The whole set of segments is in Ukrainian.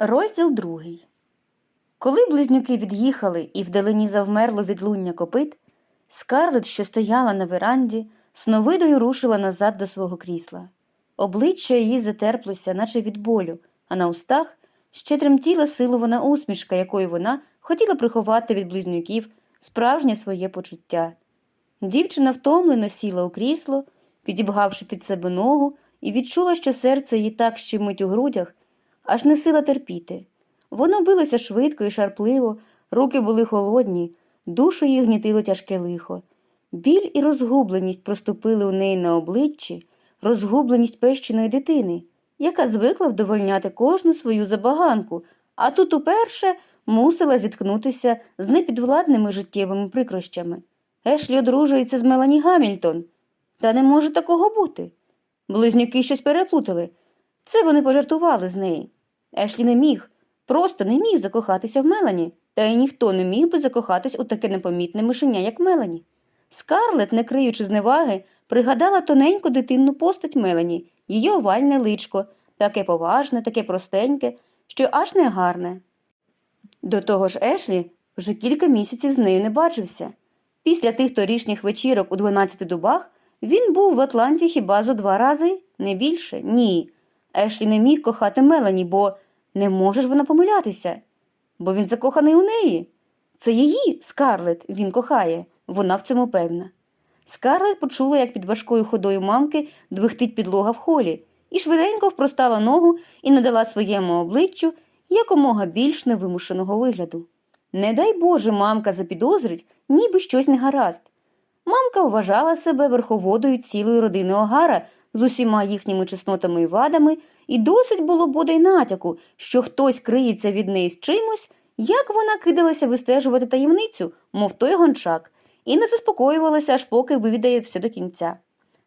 Розділ другий. Коли близнюки від'їхали і вдалині завмерло відлуння копит, скарлет, що стояла на веранді, сновидою рушила назад до свого крісла. Обличчя її затерплося, наче від болю, а на устах ще тремтіла силована усмішка, якою вона хотіла приховати від близнюків справжнє своє почуття. Дівчина втомлено сіла у крісло, підібгавши під себе ногу, і відчула, що серце її так щемить у грудях, аж не сила терпіти. Воно билося швидко і шарпливо, руки були холодні, душу її гнітило тяжке лихо. Біль і розгубленість проступили у неї на обличчі, розгубленість пещеної дитини, яка звикла вдовольняти кожну свою забаганку, а тут уперше мусила зіткнутися з непідвладними життєвими прикрощами. Ешлі одружується з Мелані Гамільтон. Та не може такого бути. Близнюки щось переплутали. Це вони пожартували з неї. Ешлі не міг, просто не міг закохатися в Мелані, та й ніхто не міг би закохатись у таке непомітне мишеня, як Мелані. Скарлет, не криючи зневаги, пригадала тоненьку дитинну постать Мелані, її овальне личко, таке поважне, таке простеньке, що аж не гарне. До того ж, Ешлі вже кілька місяців з нею не бачився. Після тих торішніх вечірок у 12 дубах він був в Атланті хіба зо два рази, не більше? Ні. Ешлі не міг кохати Мелані, бо не може ж вона помилятися, бо він закоханий у неї. Це її, Скарлет, він кохає, вона в цьому певна. Скарлет почула, як під важкою ходою мамки двихтить підлога в холі, і швиденько впростала ногу і надала своєму обличчю якомога більш невимушеного вигляду. Не дай Боже, мамка запідозрить, ніби щось не гаразд. Мамка вважала себе верховодою цілої родини Огара з усіма їхніми чеснотами і вадами, і досить було бодай натяку, що хтось криється від неї з чимось, як вона кидалася вистежувати таємницю, мов той гончак, і не заспокоювалася, аж поки вивідає все до кінця.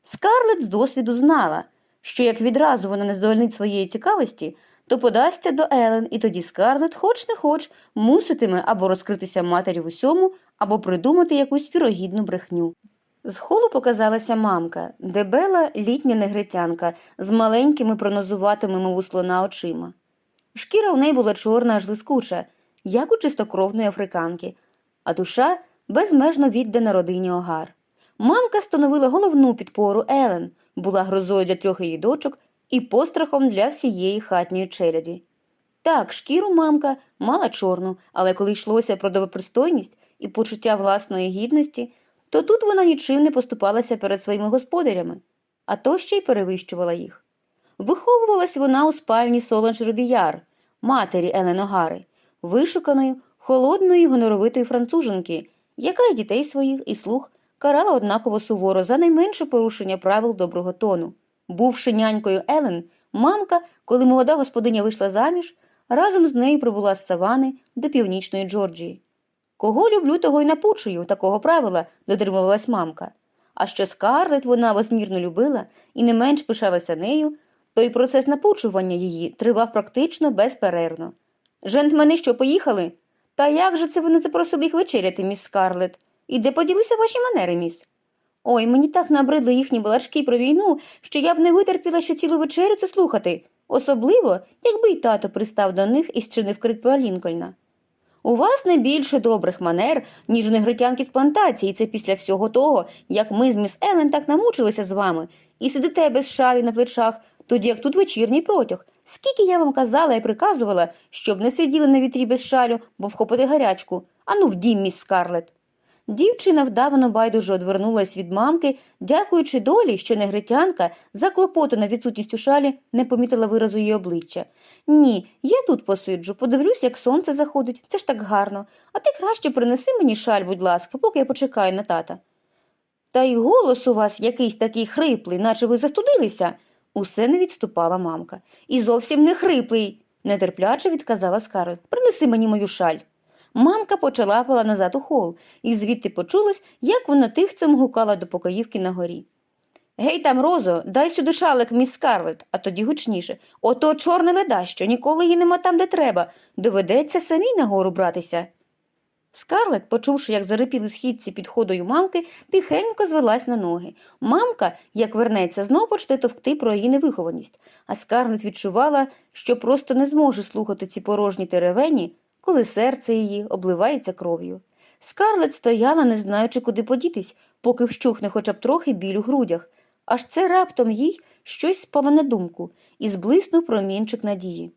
Скарлет з досвіду знала, що як відразу вона не здовольнить своєї цікавості, то подасться до Елен, і тоді Скарлет, хоч не хоч, муситиме або розкритися матері в усьому, або придумати якусь вірогідну брехню. З холу показалася мамка, дебела літня негритянка з маленькими пронозуватими, мов у слона очима. Шкіра в неї була чорна, аж лискуча, як у чистокровної африканки, а душа безмежно віддана родині Огар. Мамка становила головну підпору Елен, була грозою для трьох її дочок і пострахом для всієї хатньої челяді. Так, шкіру мамка мала чорну, але коли йшлося про добропристойність і почуття власної гідності, то тут вона нічим не поступалася перед своїми господарями, а то ще й перевищувала їх. Виховувалась вона у спальні Соланж Робіяр, матері Елен Огари, вишуканої, холодної, гоноровитої француженки, яка й дітей своїх і слух карала однаково суворо за найменше порушення правил доброго тону. Бувши нянькою Елен, мамка, коли молода господиня вийшла заміж, разом з нею прибула з савани до північної Джорджії. Кого люблю, того й напучую, такого правила дотримувалась мамка. А що скарлет вона возмірно любила і не менш пишалася нею, то й процес напучування її тривав практично безперервно. Жентмени що поїхали? Та як же це ви не запросили їх вечеряти, міс Скарлет? І де поділися ваші манери, міс? Ой, мені так набридли їхні балачки про війну, що я б не витерпіла ще цілу вечерю це слухати, особливо, якби й тато пристав до них і зчинив крик Лінкольна. У вас не більше добрих манер, ніж у негритянки з плантації, це після всього того, як ми з міс Елен так намучилися з вами, і сидите без шалі на плечах, тоді як тут вечірній протяг. Скільки я вам казала і приказувала, щоб не сиділи на вітрі без шалю, бо вхопити гарячку. Ану в дім, міс Скарлет. Дівчина вдавано байдуже одвернулась від мамки, дякуючи долі, що негритянка, заклопотана відсутністю шалі, не помітила виразу її обличчя. Ні, я тут посиджу, подивлюсь, як сонце заходить, це ж так гарно. А ти краще принеси мені шаль, будь ласка, поки я почекаю на тата. Та й голос у вас якийсь такий хриплий, наче ви застудилися. Усе не відступала мамка. І зовсім не хриплий, нетерпляче відказала Скарлет. Принеси мені мою шаль. Мамка почалапала назад у хол, і звідти почулось, як вона тихцем гукала до покоївки на горі. Гей там, Розо, дай сюди шалик, міс Скарлет, а тоді гучніше. Ото чорне ледащо, ніколи її нема там, де треба. Доведеться самій нагору братися. Скарлет, почувши, як зарипіли східці під ходою мамки, тихенько звелась на ноги. Мамка, як вернеться, знов почне товкти про її невихованість, а Скарлет відчувала, що просто не зможе слухати ці порожні теревені, коли серце її обливається кров'ю. Скарлет стояла, не знаючи, куди подітись, поки вщухне хоча б трохи біль у грудях. Аж це раптом їй щось спало на думку і зблиснув промінчик надії.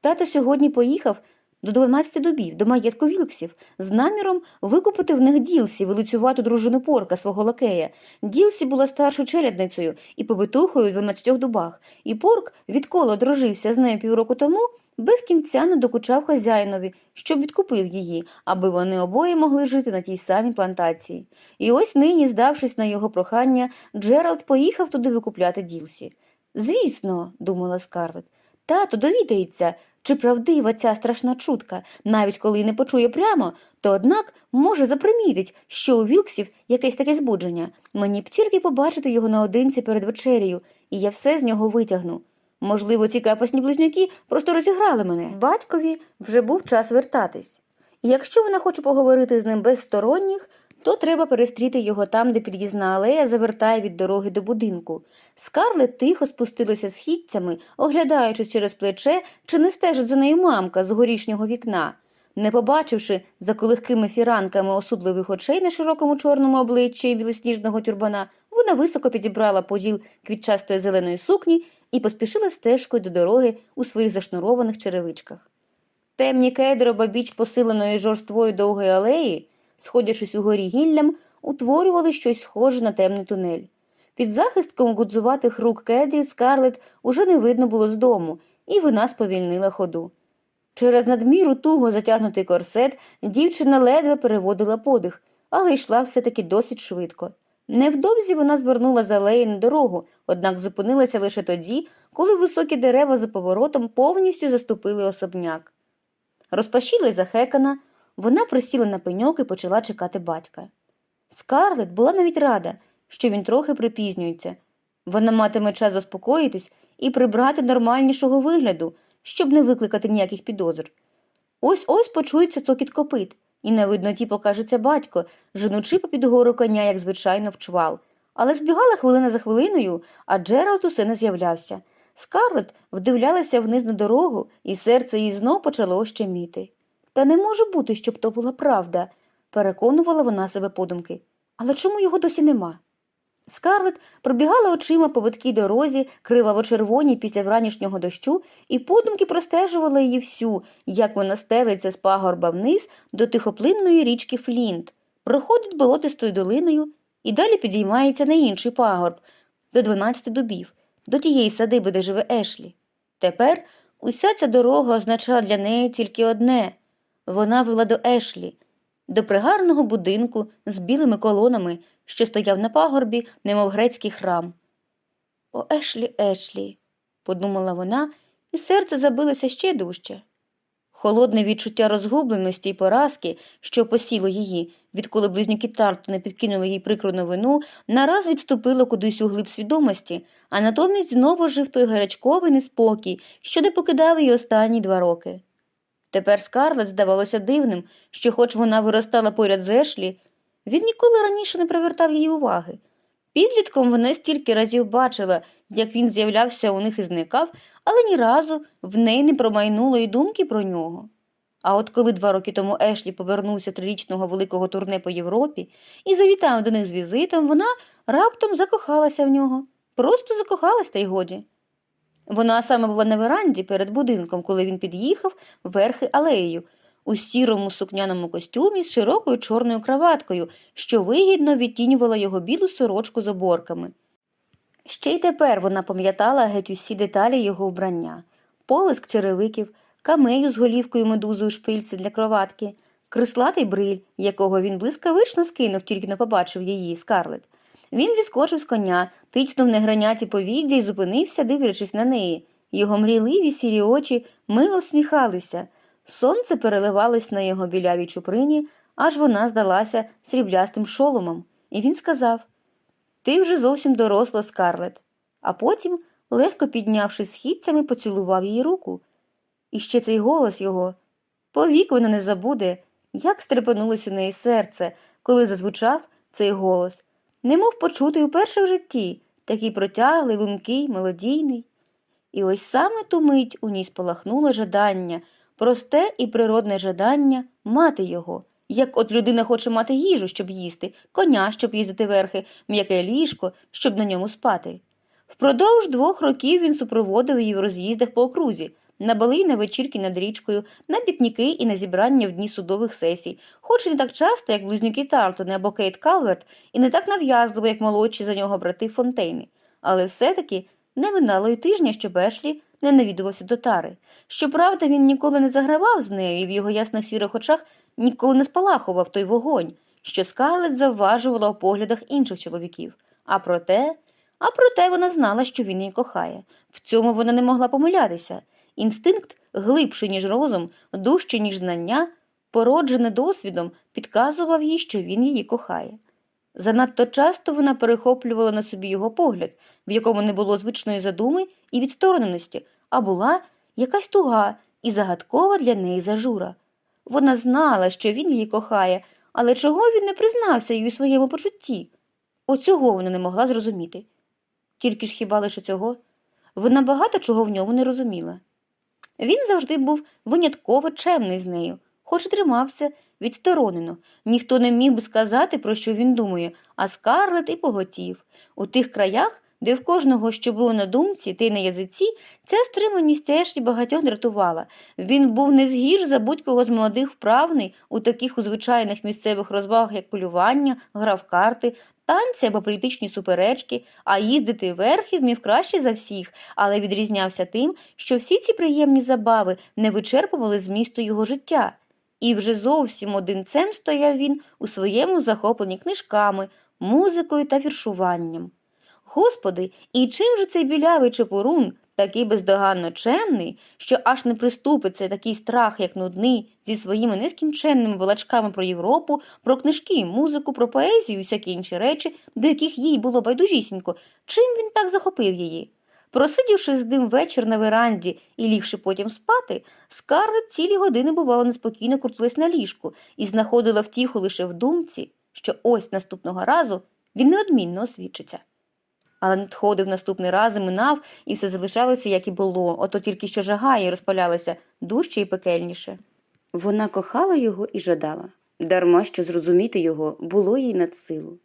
Тато сьогодні поїхав до 12 дубів, до маєтку Вілксів, з наміром викупити в них Ділсі, вилицювату дружину порка свого лакея. Ділсі була старшою черядницею і побитухою в 12 дубах, і порк, відколи одружився з нею півроку тому, без кінця не докучав хазяїнові, щоб відкупив її, аби вони обоє могли жити на тій самій плантації. І ось нині, здавшись на його прохання, Джеральд поїхав туди викупляти Ділсі. Звісно, думала Скарлет, тато довідається, чи правдива ця страшна чутка, навіть коли не почує прямо, то однак може запримітить, що у Вілксів якесь таке збудження. Мені б тільки побачити його наодинці перед вечерею, і я все з нього витягну. Можливо, ці капосні близнюки просто розіграли мене. Батькові вже був час вертатись. І якщо вона хоче поговорити з ним без сторонніх, то треба перестріти його там, де під'їзна алея завертає від дороги до будинку. Скарлет тихо спустилася східцями, оглядаючись через плече, чи не стежить за нею мамка з горішнього вікна. Не побачивши за колихкими фіранками осудливих очей на широкому чорному обличчі білосніжного тюрбана, вона високо підібрала поділ квітчастої зеленої сукні і поспішила стежкою до дороги у своїх зашнурованих черевичках. Темні кедри обабіч посиленої жорствою довгої алеї, сходячись угорі гіллям, утворювали щось схоже на темний тунель. Під захистком гудзуватих рук кедрів скарлет уже не видно було з дому, і вона сповільнила ходу. Через надміру туго затягнутий корсет дівчина ледве переводила подих, але йшла все-таки досить швидко. Невдовзі вона звернула з алеї на дорогу, однак зупинилася лише тоді, коли високі дерева за поворотом повністю заступили особняк. Розпашіла й захекана, вона присіла на пеньок і почала чекати батька. Скарлет була навіть рада, що він трохи припізнюється. Вона матиме час заспокоїтись і прибрати нормальнішого вигляду, щоб не викликати ніяких підозр. Ось ось почується цокіт копит, і на видноті покажеться батько, женучи попід гору коня, як звичайно, в чвал. Але збігала хвилина за хвилиною, а Джеральд усе не з'являвся. Скарлет вдивлялася вниз на дорогу, і серце їй знов почало щеміти. Та не може бути, щоб то була правда, переконувала вона себе подумки. Але чому його досі нема? Скарлет пробігала очима по биткій дорозі, криваво червоній після вранішнього дощу, і подумки простежувала її всю, як вона стелиться з пагорба вниз до тихоплинної річки Флінт, проходить болотистою долиною і далі підіймається на інший пагорб, до дванадцяти дубів, до тієї садиби, де живе Ешлі. Тепер уся ця дорога означала для неї тільки одне вона вела до Ешлі, до пригарного будинку з білими колонами, що стояв на пагорбі, немов грецький храм. О, Ешлі, Ешлі, подумала вона, і серце забилося ще дужче. Холодне відчуття розгубленості й поразки, що посіло її, відколи близнюки Тартони підкинули їй прикру новину, нараз відступило кудись у глиб свідомості, а натомість знову жив той гарячковий неспокій, що не покидав її останні два роки. Тепер Скарлет здавалося дивним, що, хоч вона виростала поряд з Ешлі, він ніколи раніше не привертав її уваги. Підлітком вона стільки разів бачила, як він з'являвся у них і зникав, але ні разу в неї не промайнуло й думки про нього. А от коли два роки тому Ешлі повернувся трирічного великого турне по Європі і завітав до них з візитом, вона раптом закохалася в нього. Просто закохалась, та й годі. Вона саме була на веранді перед будинком, коли він під'їхав верхи алеєю, у сірому сукняному костюмі з широкою чорною краваткою, що вигідно відтінювала його білу сорочку з оборками. Ще й тепер вона пам'ятала геть усі деталі його вбрання полиск черевиків, камею з голівкою медузи у шпильці для кроватки, крислатий бриль, якого він блискавично скинув, тільки не побачив її, скарлет. Він зіскочив з коня, тицнув неграняті повіддя і зупинився, дивлячись на неї. Його мрійливі сірі очі мило всміхалися. Сонце переливалось на його білявій чуприні, аж вона здалася сріблястим шоломом, і він сказав Ти вже зовсім доросла, скарлет. А потім, легко піднявши східцями, поцілував її руку. І ще цей голос його повік вона не забуде, як стрепенулось у неї серце, коли зазвучав цей голос, немов почутий уперше в житті, такий протяглий, лункий, мелодійний. І ось саме ту мить у ній спалахнуло жадання, просте і природне жадання мати його, як от людина хоче мати їжу, щоб їсти, коня, щоб їздити верхи, м'яке ліжко, щоб на ньому спати. Впродовж двох років він супроводив її в роз'їздах по окрузі, на бали й на вечірки над річкою, на пікніки і на зібрання в дні судових сесій, хоч і не так часто, як близнюки Тартони або Кейт Калверт, і не так нав'язливо, як молодші за нього брати Фонтейни. Але все-таки не минало й тижня, щоб Ешлі не навідувався до тари. Щоправда, він ніколи не загравав з нею, і в його ясних сірих очах ніколи не спалахував той вогонь, що скарлет завважувала у поглядах інших чоловіків. А проте, а проте вона знала, що він її кохає. В цьому вона не могла помилятися. Інстинкт, глибший, ніж розум, дужчий, ніж знання, породжене досвідом, підказував їй, що він її кохає. Занадто часто вона перехоплювала на собі його погляд, в якому не було звичної задуми і відстороненості, а була якась туга і загадкова для неї зажура. Вона знала, що він її кохає, але чого він не признався їй у своєму почутті? Оцього вона не могла зрозуміти. Тільки ж хіба лише цього? Вона багато чого в ньому не розуміла. Він завжди був винятково чемний з нею, хоч і тримався відсторонено. Ніхто не міг би сказати, про що він думає, а скарлет і поготів. У тих краях, де в кожного, що було на думці, та й на язиці, ця стриманість Ешлі багатьох дратувала. Він був не згірш за будь-кого з молодих вправний у таких у звичайних місцевих розвагах, як полювання, гра в карти, танці або політичні суперечки, а їздити верхи вмів краще за всіх, але відрізнявся тим, що всі ці приємні забави не вичерпували змісту його життя. І вже зовсім одинцем стояв він у своєму захопленні книжками, музикою та віршуванням. Господи, і чим же цей білявий чепурун, такий бездоганно чемний, що аж не приступиться такий страх, як нудний, зі своїми нескінченними балачками про Європу, про книжки, музику, про поезію і всякі інші речі, до яких їй було байдужісінько, чим він так захопив її? Просидівши з ним вечір на веранді і лігши потім спати, скарлет цілі години, бувало, неспокійно крутилась на ліжку і знаходила втіху лише в думці, що ось наступного разу він неодмінно освідчиться. Але надходив наступний раз і минав, і все залишалося, як і було, ото тільки що жага її розпалялася дужче і пекельніше. Вона кохала його і жадала, дарма що зрозуміти його було їй над силу.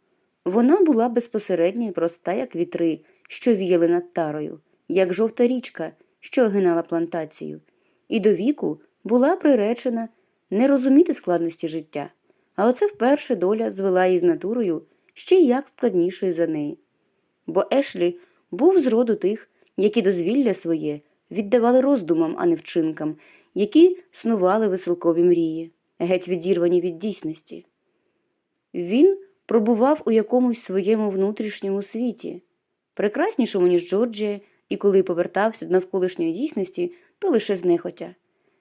Вона була безпосередня і проста, як вітри, що віяли над тарою, як жовта річка, що огинала плантацію, і до віку була приречена не розуміти складності життя, але це вперше доля звела її з натурою ще й як складнішою за неї. Бо Ешлі був з роду тих, які дозвілля своє віддавали роздумам, а не вчинкам, які снували веселкові мрії, геть відірвані від дійсності. Він пробував у якомусь своєму внутрішньому світі, прекраснішому, ніж Джорджія, і коли повертався до навколишньої дійсності, то лише знехотя.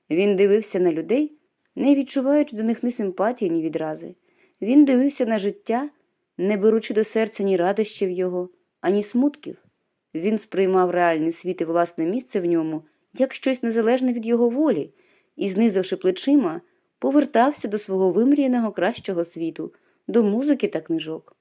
Він дивився на людей, не відчуваючи до них ні симпатії, ні відрази. Він дивився на життя, не беручи до серця ні радощів його, ані смутків. Він сприймав реальний світ і власне місце в ньому як щось незалежне від його волі, і, знизивши плечима, повертався до свого вимріяного кращого світу, до музики та книжок.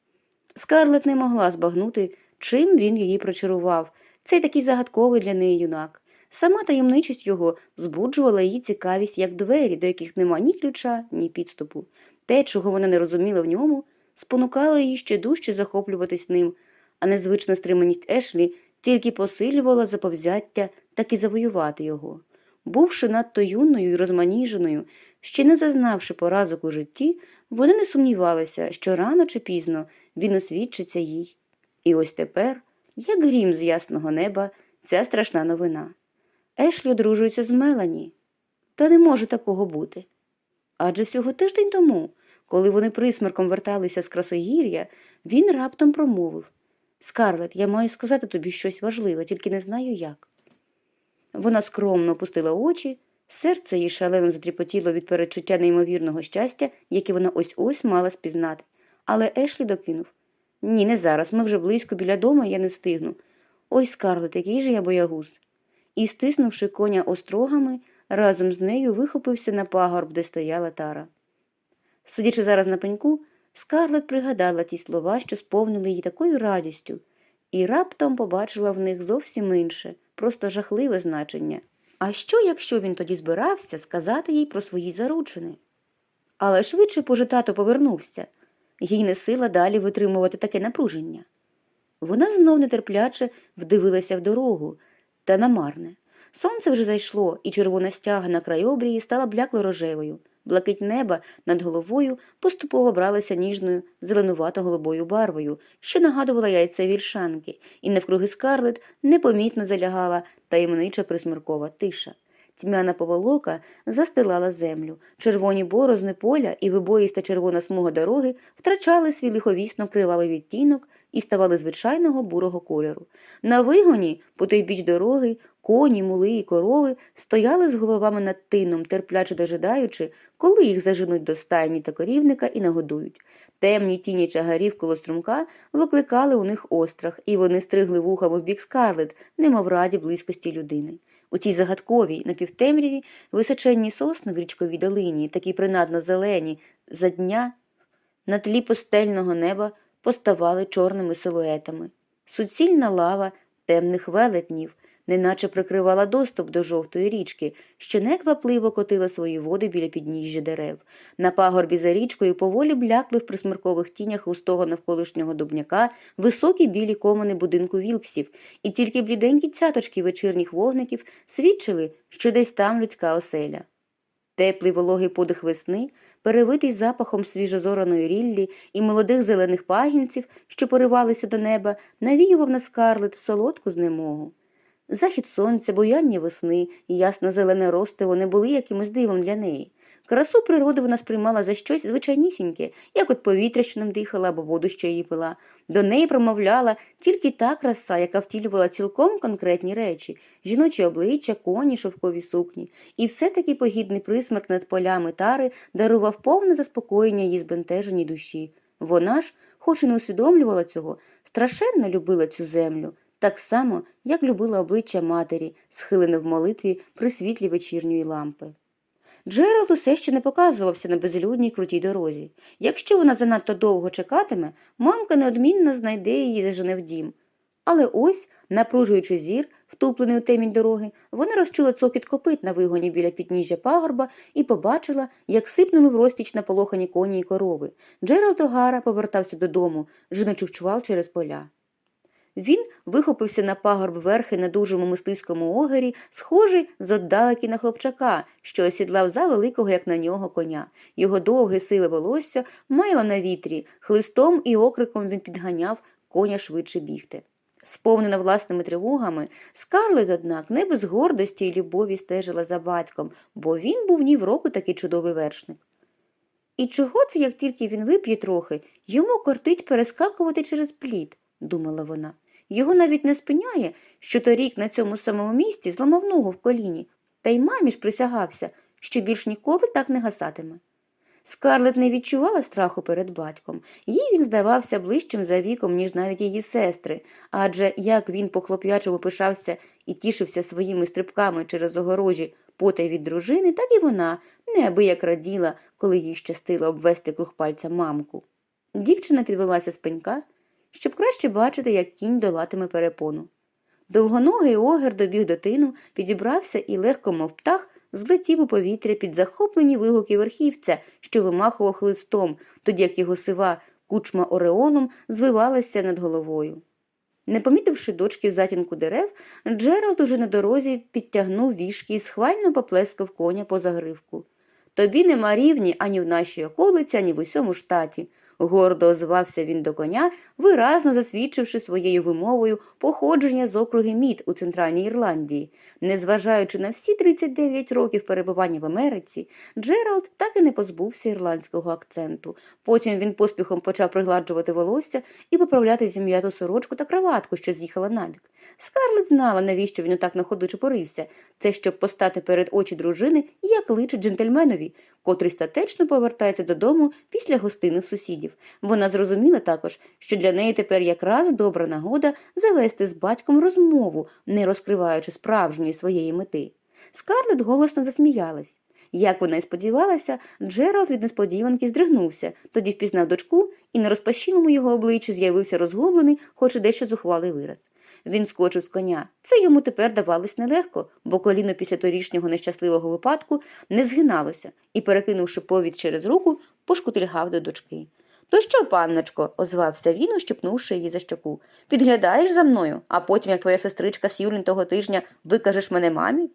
Скарлет не могла збагнути, чим він її прочарував, цей такий загадковий для неї юнак. Сама таємничість його збуджувала її цікавість, як двері, до яких нема ні ключа, ні підступу. Те, чого вона не розуміла в ньому, спонукало її ще дужче захоплюватись ним, а незвична стриманість Ешлі тільки посилювала заповзяття так і завоювати його. Бувши надто юною і розманіженою, ще не зазнавши поразок у житті, вони не сумнівалися, що рано чи пізно він освідчиться їй. І ось тепер, як грім з ясного неба, ця страшна новина. Ешлі одружується з Мелані. Та не може такого бути. Адже всього тиждень тому, коли вони присмерком верталися з красогір'я, він раптом промовив Скарлет, я маю сказати тобі щось важливе, тільки не знаю як. Вона скромно опустила очі, серце її шалено затріпотіло від перечуття неймовірного щастя, яке вона ось ось мала спізнати. Але Ешлі докинув Ні, не зараз. Ми вже близько біля дому, я не встигну. Ой, Скарлет, який же я боягуз. І, стиснувши коня острогами, разом з нею вихопився на пагорб, де стояла тара. Сидячи зараз на пеньку, Скарлет пригадала ті слова, що сповнили її такою радістю, і раптом побачила в них зовсім інше, просто жахливе значення. А що, якщо він тоді збирався сказати їй про свої заручини? Але швидше пожитато повернувся, їй не сила далі витримувати таке напруження. Вона знов нетерпляче вдивилася в дорогу, та намарне. Сонце вже зайшло, і червона стяга на край обрії стала блякло рожевою. Блакить неба над головою поступово бралася ніжною зеленувато-голубою барвою, що нагадувала яйця віршанки, і навкруги скарлет непомітно залягала таємнича присмиркова тиша. Тьмяна поволока застилала землю, червоні борозни поля і вибоїста червона смуга дороги втрачали свій лиховісно кривавий відтінок і ставали звичайного бурого кольору. На вигоні, по той біч дороги, коні, мули і корови стояли з головами над тином, терпляче дожидаючи, коли їх заженуть до стайні та корівника і нагодують. Темні тіні чагарів коло струмка викликали у них острах, і вони стригли вухами в бік скарлет, немов раді близькості людини. У цій загадковій напівтемряві височенні сосни в річковій долині, такі принадно зелені, за дня на тлі постельного неба поставали чорними силуетами. Суцільна лава темних велетнів, неначе прикривала доступ до жовтої річки, що неквапливо котила свої води біля підніжжя дерев. На пагорбі за річкою поволі блякли в присмеркових тінях густого навколишнього дубняка високі білі комини будинку вілксів, і тільки бліденькі цяточки вечірніх вогників свідчили, що десь там людська оселя. Теплий вологий подих весни, перевитий запахом свіжозораної ріллі і молодих зелених пагінців, що поривалися до неба, навіював на скарлет солодку знемогу. Захід сонця, буяння весни і ясно зелене ростиво не були якимось дивом для неї. Красу природи вона сприймала за щось звичайнісіньке, як от повітря, що нам дихала, або воду, що її пила. До неї промовляла тільки та краса, яка втілювала цілком конкретні речі жіночі обличчя, коні, шовкові сукні, і все-таки погідний присмерк над полями тари дарував повне заспокоєння її збентеженій душі. Вона ж, хоч і не усвідомлювала цього, страшенно любила цю землю, так само, як любила обличчя матері, схилене в молитві при світлі вечірньої лампи. Джеральд усе ще не показувався на безлюдній крутій дорозі. Якщо вона занадто довго чекатиме, мамка неодмінно знайде її зажене в дім. Але ось, напружуючи зір, втуплений у темінь дороги, вона розчула цокіт копит на вигоні біля підніжжя пагорба і побачила, як сипнули в розтіч наполохані коні й корови. Джеральд Огара повертався додому, жіночи вчував через поля. Він вихопився на пагорб верхи на дужому мисливському огері, схожий зоддалекі на хлопчака, що осідлав за великого, як на нього, коня. Його довге сиве волосся маяло на вітрі, хлистом і окриком він підганяв коня швидше бігти. Сповнена власними тривогами, Скарлет, однак, не без гордості й любові стежила за батьком, бо він був ні в року такий чудовий вершник. І чого це, як тільки він вип'є трохи, йому кортить перескакувати через плід, думала вона. Його навіть не спиняє, що торік на цьому самому місці зламав ногу в коліні, та й мамі ж присягався, що більш ніколи так не гасатиме. Скарлет не відчувала страху перед батьком, їй він здавався ближчим за віком, ніж навіть її сестри, адже як він по хлоп'ячому пишався і тішився своїми стрибками через огорожі потай від дружини, так і вона неабияк раділа, коли їй щастило обвести круг пальця мамку. Дівчина підвелася з пенька щоб краще бачити, як кінь долатиме перепону. Довгоногий огер добіг до тину, підібрався і легко, мов птах, злетів у повітря під захоплені вигуки верхівця, що вимахував хлистом, тоді як його сива кучма ореолом звивалася над головою. Не помітивши дочки в затінку дерев, Джеральд уже на дорозі підтягнув вішки і схвально поплескав коня по загривку. Тобі нема рівні ані в нашій околиці, ані в усьому штаті гордо озвався він до коня, виразно засвідчивши своєю вимовою походження з округи Мід у Центральній Ірландії. Незважаючи на всі 39 років перебування в Америці, Джеральд так і не позбувся ірландського акценту. Потім він поспіхом почав пригладжувати волосся і поправляти зім'яту сорочку та краватку, що з'їхала набік. Скарлет знала, навіщо він отак на ходу чепорився. Це щоб постати перед очі дружини, як личить джентльменові, котрий статечно повертається додому після гостинних сусідів. Вона зрозуміла також, що для неї тепер якраз добра нагода завести з батьком розмову, не розкриваючи справжньої своєї мети. Скарлет голосно засміялась. Як вона й сподівалася, Джеральд від несподіванки здригнувся, тоді впізнав дочку, і на розпашілому його обличчі з'явився розгублений, хоч і дещо зухвалий вираз. Він скочив з коня. Це йому тепер давалось нелегко, бо коліно після торішнього нещасливого випадку не згиналося і, перекинувши повід через руку, пошкутильгав до дочки. То що, панночко, озвався він, ущипнувши її за щоку. Підглядаєш за мною, а потім, як твоя сестричка Сюлін того тижня, викажеш мене мамі?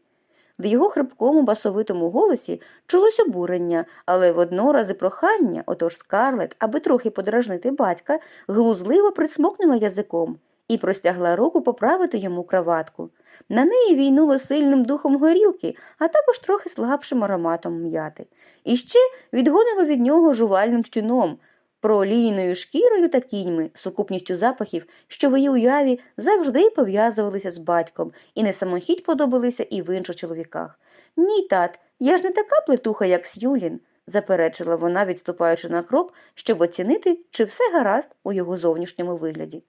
В його хрипкому басовитому голосі чулось обурення, але воднораз і прохання, отож скарлет, аби трохи подражнити батька, глузливо присмокнула язиком і простягла руку поправити йому краватку. На неї війнуло сильним духом горілки, а також трохи слабшим ароматом м'яти. І ще відгонило від нього жувальним тюном, проолійною шкірою та кіньми, сукупністю запахів, що в її уяві завжди пов'язувалися з батьком і не самохідь подобалися і в інших чоловіках. Ні, тат, я ж не така плетуха, як Сюлін, заперечила вона, відступаючи на крок, щоб оцінити, чи все гаразд у його зовнішньому вигляді.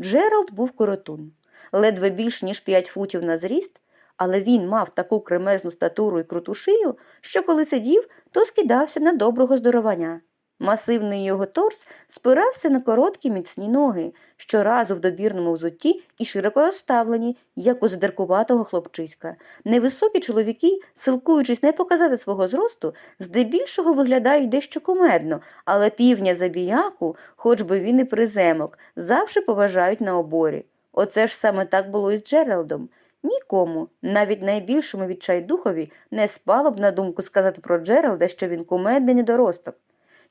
Джеральд був коротун, ледве більш ніж п'ять футів на зріст, але він мав таку кремезну статуру і круту шию, що коли сидів, то скидався на доброго здоровання. Масивний його торс спирався на короткі міцні ноги, щоразу в добірному взутті і широко розставлені, як у задеркуватого хлопчиська. Невисокі чоловіки, силкуючись не показати свого зросту, здебільшого виглядають дещо кумедно, але півня забіяку, хоч би він і приземок, завжди поважають на оборі. Оце ж саме так було і з Джералдом. Нікому, навіть найбільшому відчайдухові, не спало б на думку сказати про Джералда, що він кумедний недоросток.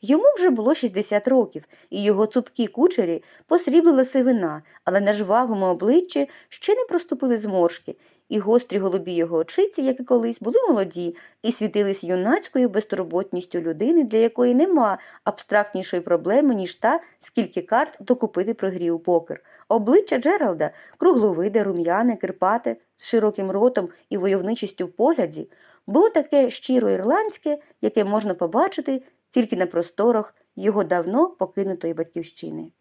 Йому вже було 60 років, і його цупкі кучері посріблила сивина, але на жвавому обличчі ще не проступили зморшки, і гострі голубі його очиці, як і колись, були молоді і світились юнацькою безтурботністю людини, для якої нема абстрактнішої проблеми, ніж та, скільки карт докупити при грі у покер. Обличчя Джералда, кругловиде, рум'яне, кирпате, з широким ротом і войовничістю в погляді, було таке щиро ірландське, яке можна побачити тільки на просторах його давно покинутої батьківщини.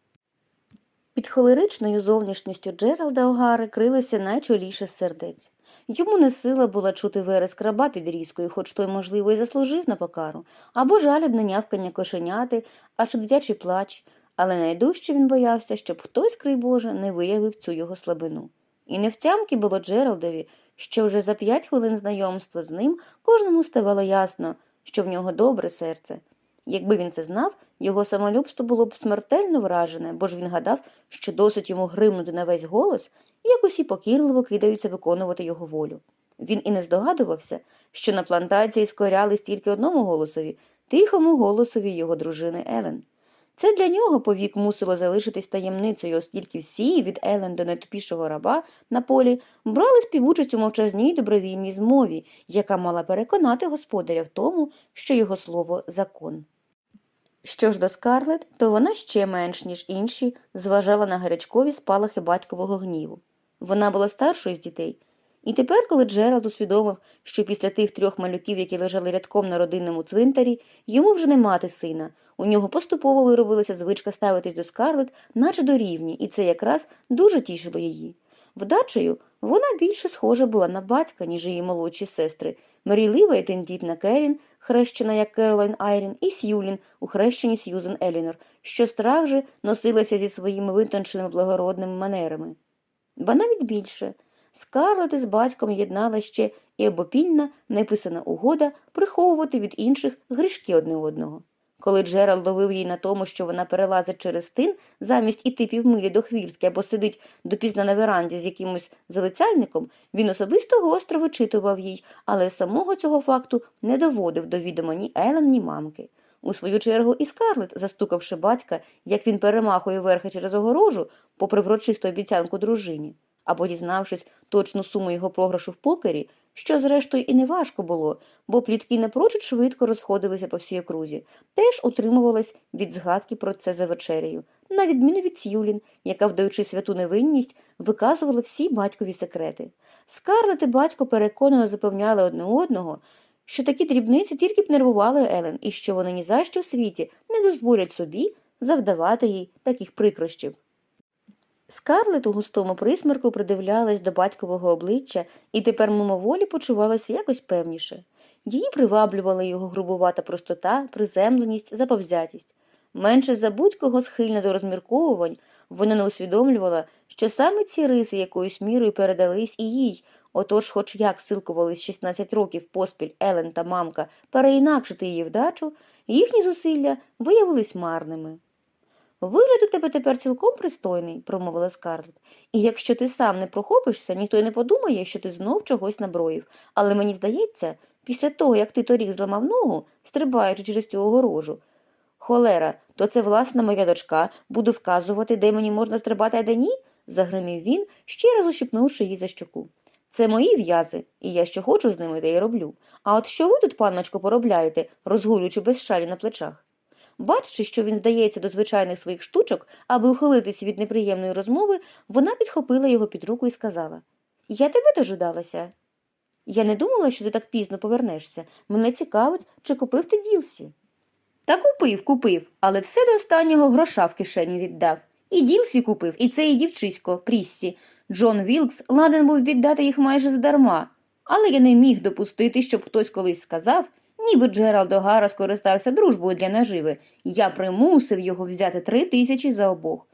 Під холеричною зовнішністю Джералда Огари крилося найчоліше сердець. Йому не сила була чути вереск раба під різкою, хоч той, можливо, і заслужив на покару, або жалібне нявкання кошеняти, аж дитячий плач, але найдужче він боявся, щоб хтось, край Боже, не виявив цю його слабину. І не втямки було Джералдові, що вже за п'ять хвилин знайомства з ним кожному ставало ясно, що в нього добре серце, Якби він це знав, його самолюбство було б смертельно вражене, бо ж він гадав, що досить йому гримнути на весь голос, як усі покірливо кидаються виконувати його волю. Він і не здогадувався, що на плантації скорялись тільки одному голосові, тихому голосові його дружини Елен. Це для нього повік мусило залишитись таємницею, оскільки всі, від Елен до найтупішого раба на полі, брали співучасть у мовчазній добровільній змові, яка мала переконати господаря в тому, що його слово закон. Що ж до скарлет, то вона ще менш, ніж інші, зважала на гарячкові спалахи батькового гніву. Вона була старшою з дітей. І тепер, коли Джеральд усвідомив, що після тих трьох малюків, які лежали рядком на родинному цвинтарі, йому вже не мати сина. У нього поступово виробилася звичка ставитись до скарлет, наче до рівні, і це якраз дуже тішило її. Вдачею вона більше схожа була на батька, ніж її молодші сестри, мрійлива і тендітна Керін, хрещена як Керолайн Айрін, і Сюлін у хрещенні Сьюзен Елінор, що страх же носилася зі своїми витонченими благородними манерами. Ба навіть більше. Скарлет із батьком єднала ще і обопільна, неписана угода приховувати від інших грішки одне одного. Коли Джеральд ловив її на тому, що вона перелазить через тин замість іти півмилі до хвіртки або сидить допізна на веранді з якимось залицяльником, він особисто гостро вичитував їй, але самого цього факту не доводив до відома ні Елен, ні мамки. У свою чергу і Скарлет, застукавши батька, як він перемахує верхи через огорожу, попри врочисту обіцянку дружині, або дізнавшись точну суму його програшу в покері, що, зрештою, і не важко було, бо плітки напрочуд швидко розходилися по всій окрузі, теж утримувалась від згадки про це за вечерею, на відміну від Сюлін, яка, вдаючи святу невинність, виказувала всі батькові секрети. Скарлет і батько переконано запевняли одне одного, що такі дрібниці тільки б нервували Елен і що вони ні за що в світі не дозволять собі завдавати їй таких прикрощів. Скарлет у густому присмерку придивлялась до батькового обличчя і тепер мимоволі почувалася якось певніше. Її приваблювали його грубувата простота, приземленість, заповзятість. Менше за будь-кого схильна до розмірковувань, вона не усвідомлювала, що саме ці риси якоюсь мірою передались і їй, отож, хоч як силкувались 16 років поспіль Елен та мамка переінакшити її вдачу, їхні зусилля виявились марними. Вигляд у тебе тепер цілком пристойний, промовила Скарлет. І якщо ти сам не прохопишся, ніхто й не подумає, що ти знов чогось наброїв. Але мені здається, після того, як ти торік зламав ногу, стрибаючи через цю огорожу. Холера, то це власна моя дочка буде вказувати, де мені можна стрибати, а де ні? загримів він, ще раз ущипнувши її за щоку. Це мої в'язи, і я що хочу з ними, те й роблю. А от що ви тут, панночко, поробляєте, розгулюючи без шалі на плечах? Бачачи, що він здається до звичайних своїх штучок, аби ухилитися від неприємної розмови, вона підхопила його під руку і сказала Я тебе дожидалася. Я не думала, що ти так пізно повернешся. Мене цікавить, чи купив ти ділсі. Та купив, купив, але все до останнього гроша в кишені віддав. І ділсі купив, і це і дівчисько, Пріссі. Джон Вілкс ладен був віддати їх майже задарма. Але я не міг допустити, щоб хтось колись сказав, ніби Джеральд Огара скористався дружбою для наживи. Я примусив його взяти три тисячі за обох.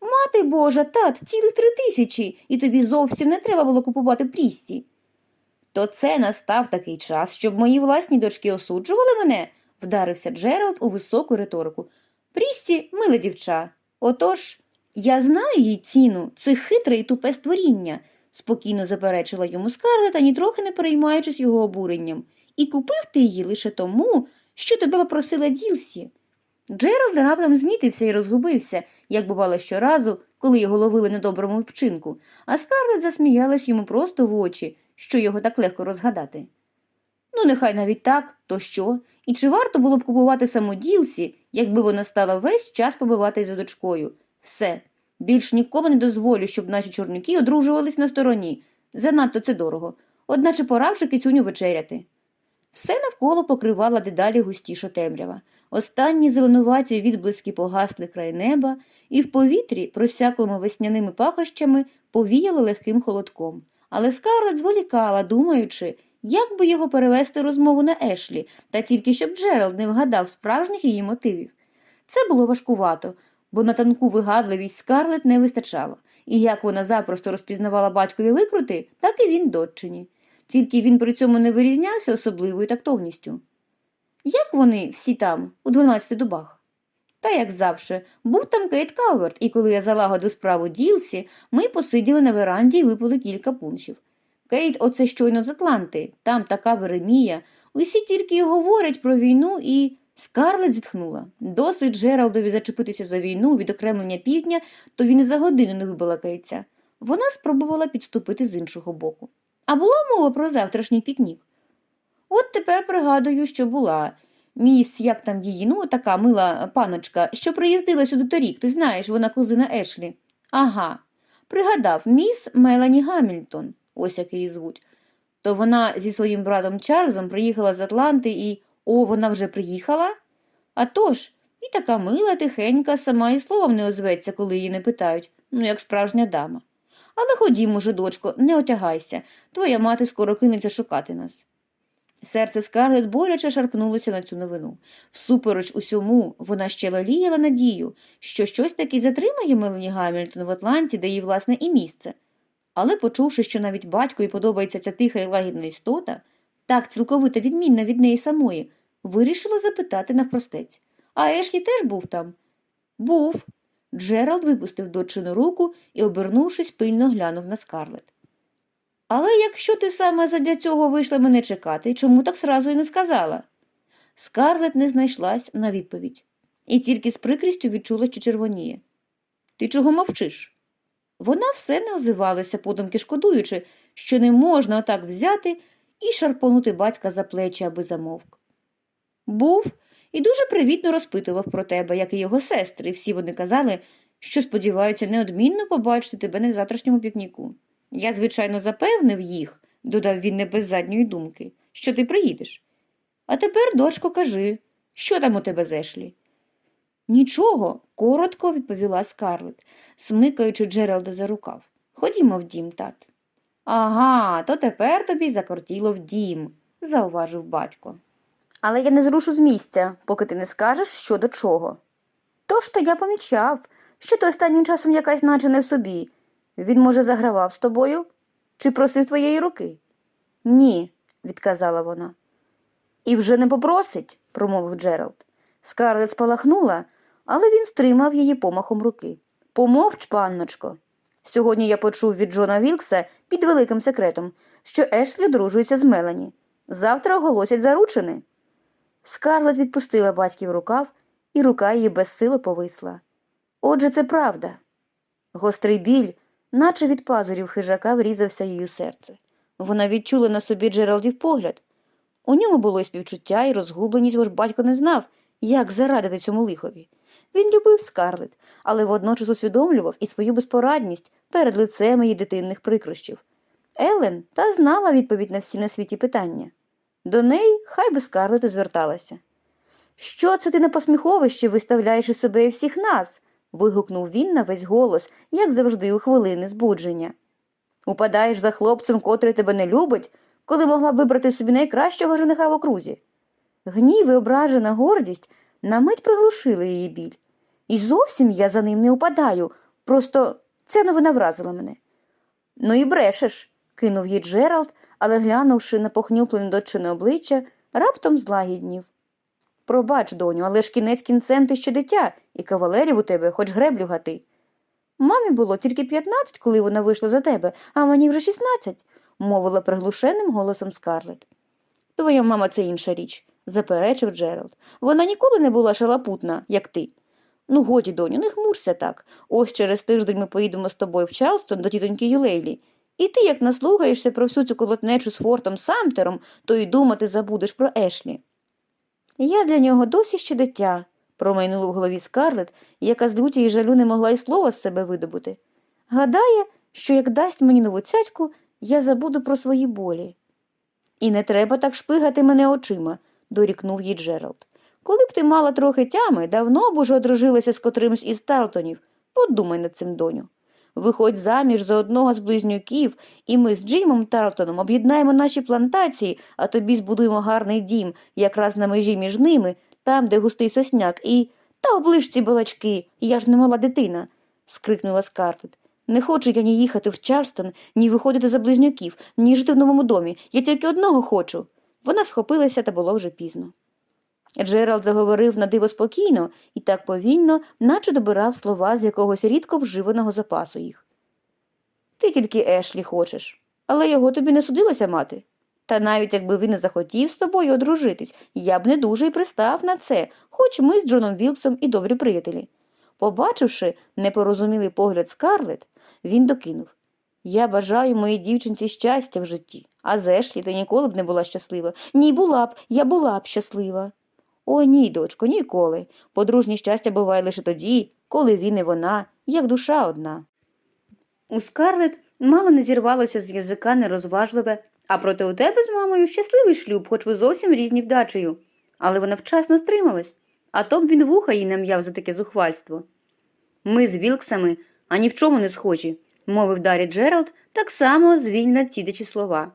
Мати Божа, тат, цілих три тисячі, і тобі зовсім не треба було купувати Пріссі. То це настав такий час, щоб мої власні дочки осуджували мене, вдарився Джеральд у високу риторику. Пріссі, миле дівча. Отож, я знаю їй ціну, це хитре і тупе створіння, спокійно заперечила йому Скарлета, нітрохи не переймаючись його обуренням. І купив ти її лише тому, що тебе попросила Ділсі. Джеральд раптом знітився і розгубився, як бувало щоразу, коли його ловили недоброму вчинку, а Скарлет засміялась йому просто в очі, що його так легко розгадати. Ну, нехай навіть так, то що? І чи варто було б купувати саму Ділсі, якби вона стала весь час побиватись за дочкою? Все. Більш ніколи не дозволю, щоб наші чорники одружувались на стороні. Занадто це дорого. Одначе пора вже кицюню вечеряти. Все навколо покривала дедалі густіша темрява. Останні зеленуваті відблиски погасли край неба, і в повітрі, просяклому весняними пахощами, повіяло легким холодком. Але скарлет зволікала, думаючи, як би його перевести розмову на Ешлі, та тільки щоб Джеральд не вгадав справжніх її мотивів. Це було важкувато, бо на танку вигадливість скарлет не вистачало, і як вона запросто розпізнавала батькові викрути, так і він дочині. Тільки він при цьому не вирізнявся особливою тактовністю. Як вони всі там, у дванадцяти дубах? Та, як завше, був там Кейт Калверт, і коли я залагодив справу ділці, ми посиділи на веранді і випили кілька пуншів. Кейт, оце щойно з Атланти, там така Веремія. Усі тільки й говорять про війну і. Скарлет зітхнула. Досить Джералдові зачепитися за війну від окремлення півдня, то він і за годину не вибалакається. Вона спробувала підступити з іншого боку. А була мова про завтрашній пікнік? От тепер пригадую, що була. Міс, як там її, ну, така мила паночка, що приїздила сюди торік, ти знаєш, вона кузина Ешлі. Ага. Пригадав, міс Мелані Гамільтон, ось як її звуть. То вона зі своїм братом Чарльзом приїхала з Атланти і. О, вона вже приїхала? А тож, і така мила, тихенька, сама і словом не озветься, коли її не питають, ну, як справжня дама. Але ходімо же, дочко, не отягайся, твоя мати скоро кинеться шукати нас. Серце Скарлет боляче шарпнулося на цю новину. Всупереч усьому, вона ще лаліяла надію, що щось таки затримає Мелані Гамільтон в Атланті, де їй, власне, і місце. Але, почувши, що навіть батькові подобається ця тиха і лагідна істота, так цілковито відмінна від неї самої, вирішила запитати навпростець. А Ешлі теж був там? Був. Джеральд випустив дочину руку і, обернувшись, пильно глянув на скарлет. Але якщо ти саме задля цього вийшла мене чекати, чому так сразу і не сказала? Скарлет не знайшлась на відповідь, і тільки з прикрістю відчула, що червоніє. Ти чого мовчиш? Вона все не озивалася, подумки шкодуючи, що не можна отак взяти і шарпонути батька за плечі, аби замовк. Був і дуже привітно розпитував про тебе, як і його сестри, і всі вони казали, що сподіваються неодмінно побачити тебе на завтрашньому пікніку. Я, звичайно, запевнив їх, додав він не без задньої думки, що ти приїдеш. А тепер, дочко, кажи, що там у тебе зешлі? Нічого, коротко відповіла Скарлет, смикаючи Джералда за рукав. Ходімо в дім, тат. Ага, то тепер тобі закортіло в дім, зауважив батько. Але я не зрушу з місця, поки ти не скажеш, що до чого. Тож то я помічав, що ти останнім часом якась наче не в собі. Він, може, загравав з тобою? Чи просив твоєї руки? Ні, відказала вона. І вже не попросить, промовив Джеральд. Скарлет спалахнула, але він стримав її помахом руки. Помовч, панночко. Сьогодні я почув від Джона Вілкса під великим секретом, що Ешлі одружується з Мелані. Завтра оголосять заручини. Скарлет відпустила батьків рукав, і рука її безсило повисла. Отже, це правда. Гострий біль, наче від пазурів хижака, врізався у серце. Вона відчула на собі Джералдів погляд. У ньому було і співчуття, і розгубленість, бо ж батько не знав, як зарадити цьому лихові. Він любив скарлет, але водночас усвідомлював і свою безпорадність перед лицем її дитинних прикрощів. Елен та знала відповідь на всі на світі питання. До неї хай би скарлет зверталася. Що це ти на посміховище виставляєш із себе і всіх нас? вигукнув він на весь голос, як завжди у хвилини збудження. Упадаєш за хлопцем, котрий тебе не любить, коли могла б вибрати собі найкращого жениха в окрузі. Гнів і ображена гордість на мить приглушили її біль. І зовсім я за ним не упадаю, просто ця новина вразила мене. Ну і брешеш, кинув їй Джеральд, але глянувши на похнюплене дочине обличчя, раптом злагіднів. Пробач, доню, але ж кінець кінцем ти ще дитя, і кавалерів у тебе хоч греблю гати. Мамі було тільки п'ятнадцять, коли вона вийшла за тебе, а мені вже шістнадцять, мовила приглушеним голосом Скарлет. Твоя мама це інша річ, заперечив Джеральд. Вона ніколи не була шалапутна, як ти. Ну, годі, доню, не хмурся так. Ось через тиждень ми поїдемо з тобою в Чарлстон до тітоньки Юлейлі. І ти, як наслухаєшся про всю цю колотнечу з Фортом Самтером, то й думати забудеш про Ешлі. Я для нього досі ще дитя, промайнула в голові Скарлет, яка з люті й жалю не могла й слова з себе видобути. Гадає, що як дасть мені нову цяцьку, я забуду про свої болі. І не треба так шпигати мене очима, дорікнув їй Джеральд. Коли б ти мала трохи тями, давно б уже одружилася з котримсь із Тарлтонів. Подумай над цим, доню. Виходь заміж за одного з близнюків, і ми з Джимом Тарлтоном об'єднаємо наші плантації, а тобі збудуємо гарний дім, якраз на межі між ними, там, де густий сосняк, і. Та оближ ці балачки, я ж не мала дитина. скрикнула Скарлет. Не хочу я ні їхати в Чарстон, ні виходити за близнюків, ні жити в новому домі. Я тільки одного хочу. Вона схопилася, та було вже пізно. Джеральд заговорив на диво спокійно і так повільно, наче добирав слова з якогось рідко вживаного запасу їх. Ти тільки Ешлі хочеш, але його тобі не судилося мати. Та навіть якби він не захотів з тобою одружитись, я б не дуже й пристав на це, хоч ми з Джоном Вілксом і добрі приятелі. Побачивши непорозумілий погляд Скарлет, він докинув Я бажаю моїй дівчинці щастя в житті, а з Ешлі ти ніколи б не була щаслива. Ні, була б, я була б щаслива. О, ні, дочко, ніколи. Подружнє щастя буває лише тоді, коли він і вона, як душа одна. У Скарлет мало не зірвалося з язика нерозважливе, а проте у тебе з мамою щасливий шлюб, хоч ви зовсім різні вдачею. Але вона вчасно стрималась, а то б він вуха їй нам'яв за таке зухвальство. Ми з Вілксами ані в чому не схожі, мовив Дарі Джеральд, так само звільна тідачі слова.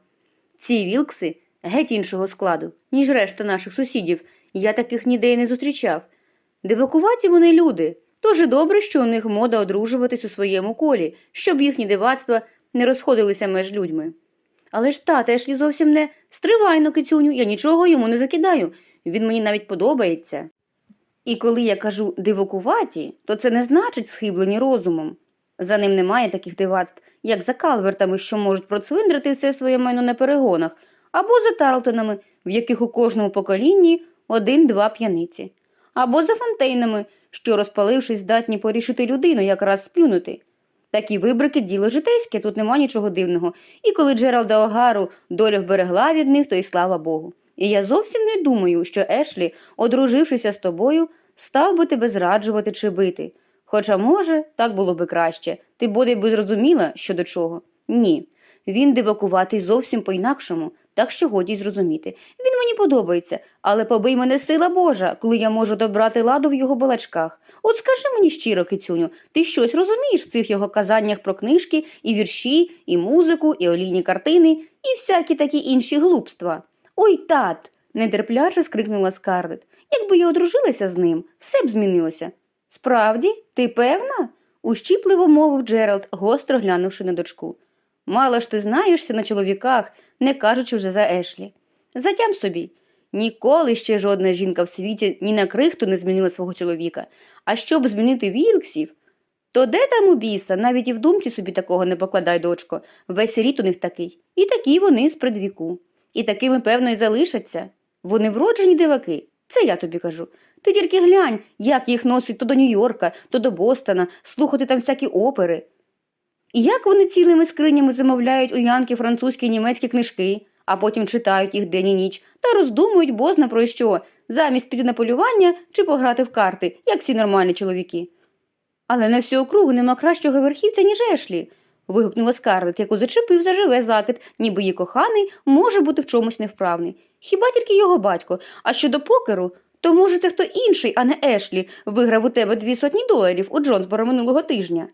Ці Вілкси геть іншого складу, ніж решта наших сусідів, я таких ніде й не зустрічав. Дивакуваті вони люди, тож добре, що у них мода одружуватись у своєму колі, щоб їхні дивацтва не розходилися меж людьми. Але ж та теж зовсім не стривайно, кицюню, я нічого йому не закидаю, він мені навіть подобається. І коли я кажу дивакуваті, то це не значить схиблені розумом. За ним немає таких дивацтв, як за калвертами, що можуть процвиндрити все своє майно на перегонах, або за Тарлтонами, в яких у кожному поколінні один-два п'яниці, або за фонтейнами, що, розпалившись, здатні порішити людину, якраз сплюнути. Такі вибрики діло житейське, тут нема нічого дивного, і коли Джералда Огару доля вберегла від них, то й слава Богу. І я зовсім не думаю, що Ешлі, одружившися з тобою, став би тебе зраджувати чи бити. Хоча, може, так було би краще, ти бодай би зрозуміла, що до чого. Ні. Він дивакуватий зовсім по-інакшому, так що годі зрозуміти. Він мені подобається, але побий мене сила Божа, коли я можу добрати ладу в його балачках. От скажи мені щиро, кицюню, ти щось розумієш в цих його казаннях про книжки, і вірші, і музику, і олійні картини, і всякі такі інші глупства. Ой, тат. нетерпляче скрикнула Скарлет. Якби я одружилася з ним, все б змінилося. Справді, ти певна? ущіпливо мовив Джеральд, гостро глянувши на дочку. Мало ж ти знаєшся на чоловіках, не кажучи вже за Ешлі. Затям собі. Ніколи ще жодна жінка в світі ні на крихту не змінила свого чоловіка. А щоб змінити Вілксів, то де там у біса, навіть і в думці собі такого не покладай, дочко. Весь рід у них такий. І такі вони з предвіку. І такими, певно, і залишаться. Вони вроджені диваки. Це я тобі кажу. Ти тільки глянь, як їх носить то до Нью-Йорка, то до Бостона, слухати там всякі опери. І як вони цілими скринями замовляють у Янки французькі і німецькі книжки, а потім читають їх день і ніч та роздумують бозна про що, замість піти на полювання чи пограти в карти, як всі нормальні чоловіки. Але на всю округу нема кращого верхівця, ніж Ешлі. вигукнула Скарлет, яку зачепив заживе закид, ніби її коханий може бути в чомусь невправний. Хіба тільки його батько, а щодо покеру, то може це хто інший, а не Ешлі, виграв у тебе дві сотні доларів у Джонсборо минулого тижня.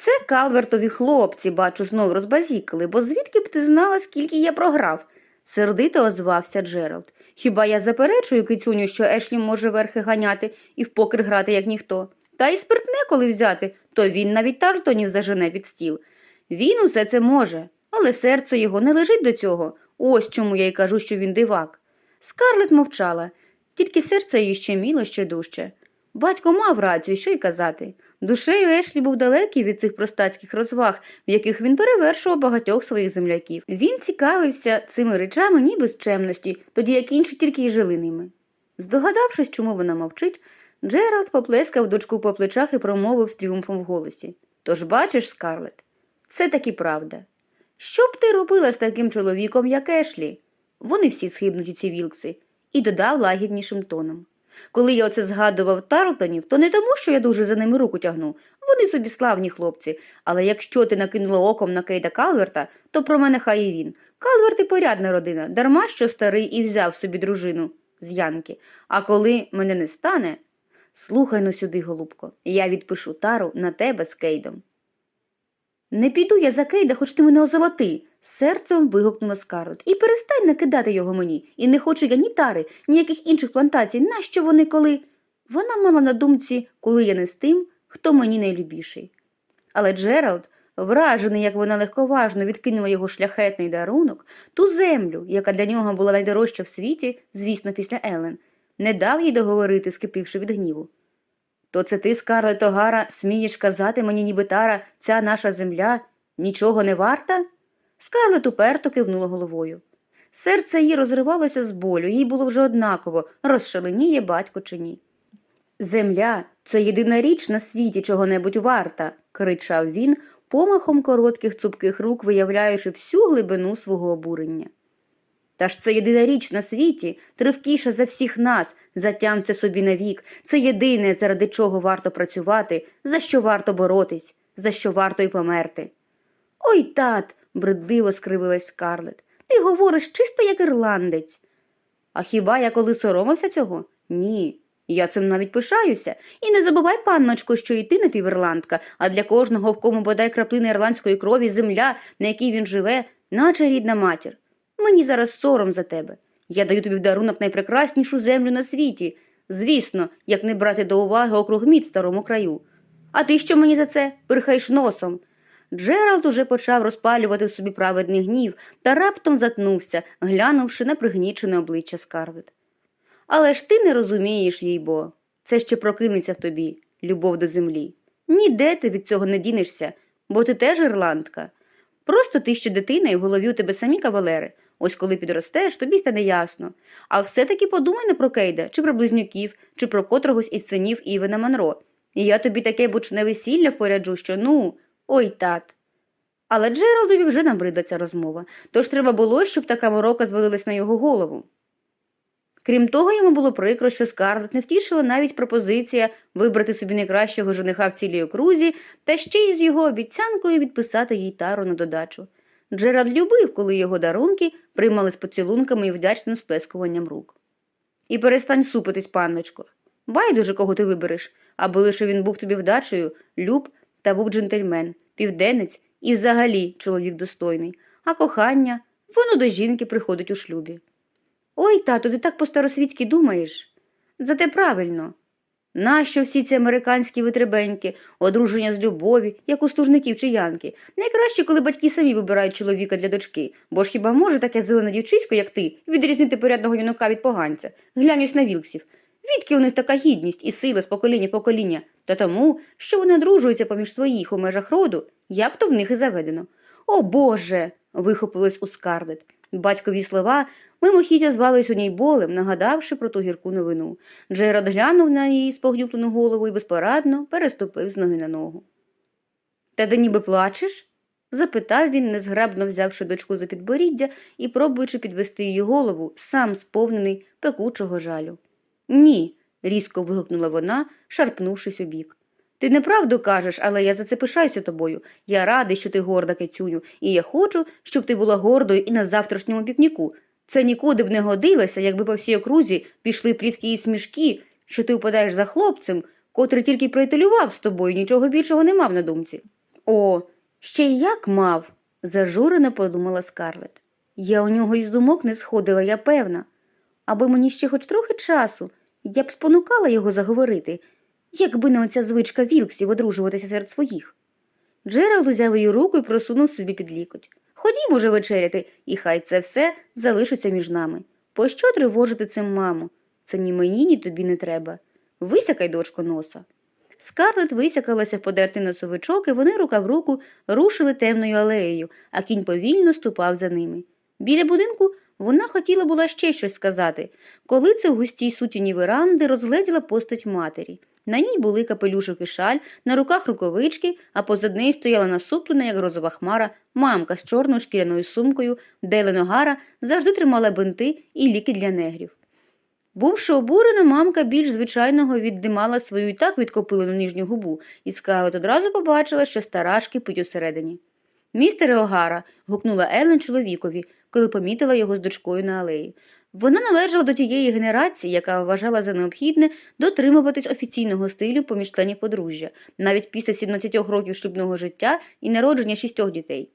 Це калвертові хлопці, бачу, знов розбазікали, бо звідки б ти знала, скільки я програв? сердито озвався Джеральд. Хіба я заперечую кицюню, що Ешлі може верхи ганяти і в покер грати, як ніхто? Та й спиртне, коли взяти, то він навіть тартонів зажене під стіл. Він усе це може, але серце його не лежить до цього. Ось чому я й кажу, що він дивак. Скарлет мовчала, тільки серце її ще міло ще дужче. Батько мав рацію, що й казати. Душею Ешлі був далекий від цих простацьких розваг, в яких він перевершував багатьох своїх земляків. Він цікавився цими речами ніби з чемності, тоді як інші тільки й жили ними. Здогадавшись, чому вона мовчить, Джеральд поплескав дочку по плечах і промовив з тріумфом в голосі. Тож бачиш, Скарлет, це таки правда. Що б ти робила з таким чоловіком, як Ешлі? Вони всі схибнуть у ці вілкси, і додав лагіднішим тоном. Коли я оце згадував Тарлтонів, то не тому, що я дуже за ними руку тягну. Вони собі славні хлопці. Але якщо ти накинула оком на Кейда Калверта, то про мене хай і він. Калверт і порядна родина, дарма що старий і взяв собі дружину з Янки. А коли мене не стане. Слухай ну сюди, голубко, я відпишу тару на тебе з Кейдом. Не піду я за Кейда, хоч ти мене озолоти, серцем вигукнула Скарлет. І перестань накидати його мені. І не хочу я ні тари, ніяких інших плантацій. Нащо вони коли? Вона мала на думці, коли я не з тим, хто мені найлюбіший. Але Джеральд, вражений, як вона легковажно відкинула його шляхетний дарунок, ту землю, яка для нього була найдорожча в світі, звісно, після Елен, не дав їй договорити, скипівши від гніву. То це ти, Скарлет Огара, смієш казати мені, ніби тара, ця наша земля нічого не варта? Скарлет уперто кивнула головою. Серце її розривалося з болю, їй було вже однаково, розшаленіє батько чи ні. Земля це єдина річ на світі чого-небудь варта, кричав він, помахом коротких цупких рук, виявляючи всю глибину свого обурення. Та ж це єдина річ на світі, тривкіша за всіх нас, затямця собі навік, це єдине, заради чого варто працювати, за що варто боротись, за що варто й померти. Ой, тат, бредливо скривилась Скарлет, ти говориш чисто як ірландець. А хіба я коли соромився цього? Ні. Я цим навіть пишаюся. І не забувай, панночко, що і ти напівірландка, а для кожного, в кому бодай краплина ірландської крові, земля, на якій він живе, наче рідна матір. Мені зараз сором за тебе. Я даю тобі в дарунок найпрекраснішу землю на світі. Звісно, як не брати до уваги округ міць старому краю. А ти що мені за це пирхаєш носом? Джеральд уже почав розпалювати в собі праведний гнів та раптом затнувся, глянувши на пригнічене обличчя Скарлет. Але ж ти не розумієш, їй бо. Це ще прокинеться в тобі, любов до землі. Ніде ти від цього не дінешся, бо ти теж ірландка. Просто ти ще дитина і в голові у тебе самі кавалери. Ось коли підростеш, тобі стане ясно. А все-таки подумай не про Кейда, чи про близнюків, чи про котрогось із синів Івена Монро. І я тобі таке бучне весілля поряджу, що ну, ой тат. Але Джералдові вже набридла ця розмова, тож треба було, щоб така морока звалилась на його голову. Крім того, йому було прикро, що Скарлет не втішила навіть пропозиція вибрати собі найкращого жениха в цілій окрузі та ще й з його обіцянкою відписати їй тару на додачу. Джеральд любив, коли його дарунки приймали з поцілунками і вдячним сплескуванням рук. І перестань супитись, панночко. Байдуже, кого ти вибереш, аби лише він був тобі вдачею, люб та був джентльмен, південець і взагалі чоловік достойний, а кохання воно до жінки приходить у шлюбі. Ой, тато, ти так по-старосвітськи думаєш? Зате правильно. Нащо всі ці американські витребеньки, одруження з любові, як у служників чи янки? Найкраще, коли батьки самі вибирають чоловіка для дочки, бо ж хіба може таке зелене дівчисько, як ти, відрізнити порядного юнака від поганця? Глянь на вілксів. Відки у них така гідність і сила з покоління покоління? Та тому, що вони одружуються поміж своїх у межах роду, як то в них і заведено. О Боже. вихопилось у скарлет. Батькові слова мимохідь звались у ній болем, нагадавши про ту гірку новину. Джерад глянув на її спогнютлену голову і безпорадно переступив з ноги на ногу. Та де ніби плачеш? запитав він, незграбно взявши дочку за підборіддя і пробуючи підвести її голову, сам сповнений пекучого жалю. Ні, різко вигукнула вона, шарпнувшись у бік. Ти неправду кажеш, але я за це пишаюся тобою. Я радий, що ти горда, кицюню, і я хочу, щоб ти була гордою і на завтрашньому пікніку. Це нікуди б не годилося, якби по всій окрузі пішли плітки і смішки, що ти впадаєш за хлопцем, котрий тільки приятелював з тобою, нічого більшого не мав на думці. О, ще й як мав, зажурено подумала Скарлет. Я у нього із думок не сходила, я певна. Аби мені ще хоч трохи часу, я б спонукала його заговорити, якби не оця звичка Вілксів одружуватися серед своїх. Джеральд узяв її руку і просунув собі під лікоть. Ходімо вже вечеряти, і хай це все залишиться між нами. Пощо тривожити цим маму? Це ні мені, ні тобі не треба. Висякай, дочко, носа. Скарлет висякалася в подертий носовичок, і вони рука в руку рушили темною алеєю, а кінь повільно ступав за ними. Біля будинку вона хотіла була ще щось сказати, коли це в густій сутіні веранди розгледіла постать матері. На ній були капелюшок і шаль, на руках рукавички, а позад неї стояла насуплена, як розова хмара, мамка з чорною шкіряною сумкою, де Леногара завжди тримала бинти і ліки для негрів. Бувши обурена, мамка більш звичайного віддимала свою і так відкопилену нижню губу, і Скарлет одразу побачила, що стара шкипить усередині. Містере Огара. гукнула Елен чоловікові, коли помітила його з дочкою на алеї. Вона належала до тієї генерації, яка вважала за необхідне дотримуватись офіційного стилю поміж членів подружжя, навіть після 17 років шлюбного життя і народження шістьох дітей.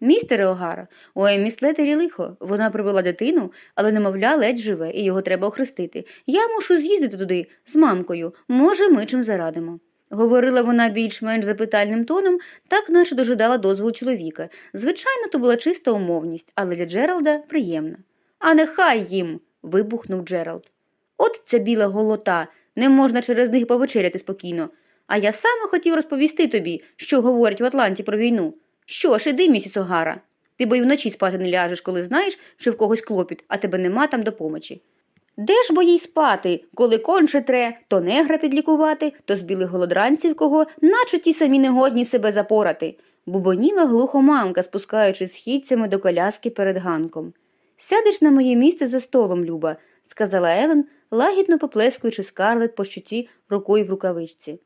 Містере Огара, у Слетері лихо. Вона привела дитину, але немовля ледь живе, і його треба охрестити. Я мушу з'їздити туди з мамкою. Може, ми чим зарадимо. Говорила вона більш-менш запитальним тоном, так наче дожидала дозволу чоловіка. Звичайно, то була чиста умовність, але для Джералда приємна. А нехай їм. вибухнув Джеральд. От ця біла голота, не можна через них повечеряти спокійно. А я саме хотів розповісти тобі, що говорять в Атланті про війну. Що ж, іди, місіс Огара. Ти бо й вночі спати не ляжеш, коли знаєш, що в когось клопіт, а тебе нема там допомочі. Де ж бо їй спати, коли конче тре, то негра підлікувати, то з білих голодранців кого, наче ті самі негодні себе запорати. Бубоніла глухо мамка, спускаючись східцями до коляски перед ганком. Сядеш на моє місце за столом, Люба, сказала Елен, лагідно поплескуючи скарлет по щуці рукою в рукавичці.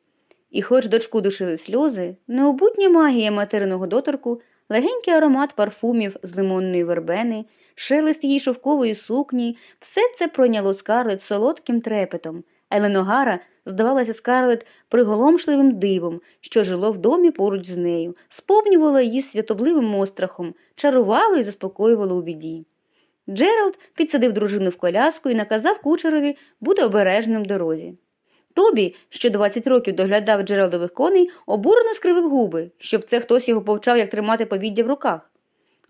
І хоч дочку душили сльози, необутня магія материного доторку, легенький аромат парфумів з лимонної вербени, шелест її шовкової сукні, все це пройняло скарлет солодким трепетом, а Еленогара здавалася скарлет приголомшливим дивом, що жило в домі поруч з нею, сповнювало її святобливим острахом, чарувало і заспокоювало у біді. Джеральд підсадив дружину в коляску і наказав кучерові бути обережним в дорозі. Тобі, що 20 років доглядав Джералдових коней, обурено скривив губи, щоб це хтось його повчав, як тримати повіддя в руках.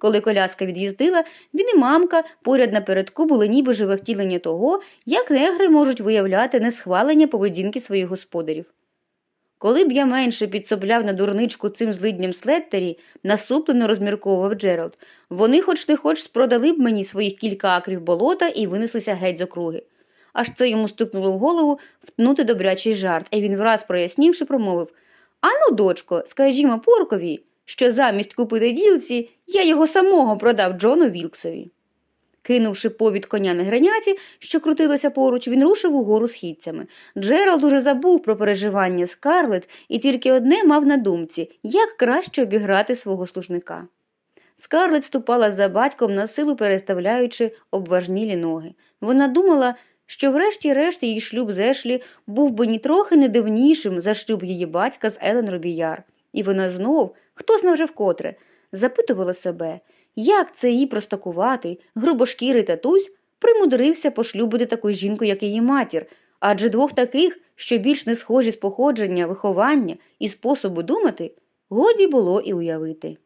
Коли коляска від'їздила, він і мамка поряд напередку були ніби живе втілення того, як негри можуть виявляти несхвалення поведінки своїх господарів. Коли б я менше підсобляв на дурничку цим злидням слеттері, насуплено розмірковував Джеральд, вони хоч не хоч спродали б мені своїх кілька акрів болота і винеслися геть з округи. Аж це йому стукнуло в голову втнути добрячий жарт, і він враз прояснівши, промовив Ану, дочко, скажімо поркові, що замість купити ділці я його самого продав Джону Вілксові. Кинувши повід коня на граняті, що крутилося поруч, він рушив угору східцями. Джеральд уже забув про переживання Скарлет і тільки одне мав на думці як краще обіграти свого служника. Скарлетт ступала за батьком, на силу переставляючи обважнілі ноги. Вона думала, що врешті-решт її шлюб з Ешлі був би нітрохи не дивнішим за шлюб її батька з Елен Робіяр. І вона знов, хто зна вже вкотре, запитувала себе, як це її простакуватий, грубошкірий татусь примудрився пошлюбити таку жінку, як її матір, адже двох таких, що більш не схожі з походження, виховання і способу думати, годі було і уявити.